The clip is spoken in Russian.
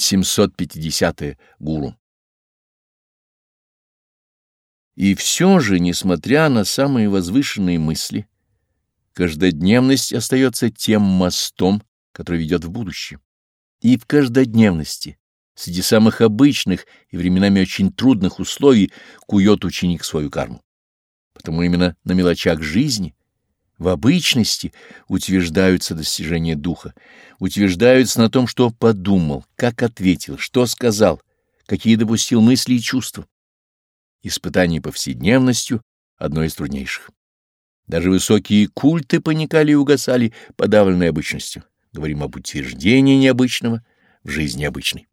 750 -е. Гуру. И все же, несмотря на самые возвышенные мысли, каждодневность остается тем мостом, который ведет в будущее. И в каждодневности, среди самых обычных и временами очень трудных условий, кует ученик свою карму. Потому именно на мелочах жизни, в обычности утверждаются достижения духа, утверждаются на том, что подумал, как ответил, что сказал, какие допустил мысли и чувства. Испытание повседневностью — одно из труднейших. Даже высокие культы паникали и угасали, подавленной обычностью. Говорим об утверждении необычного в жизни обычной.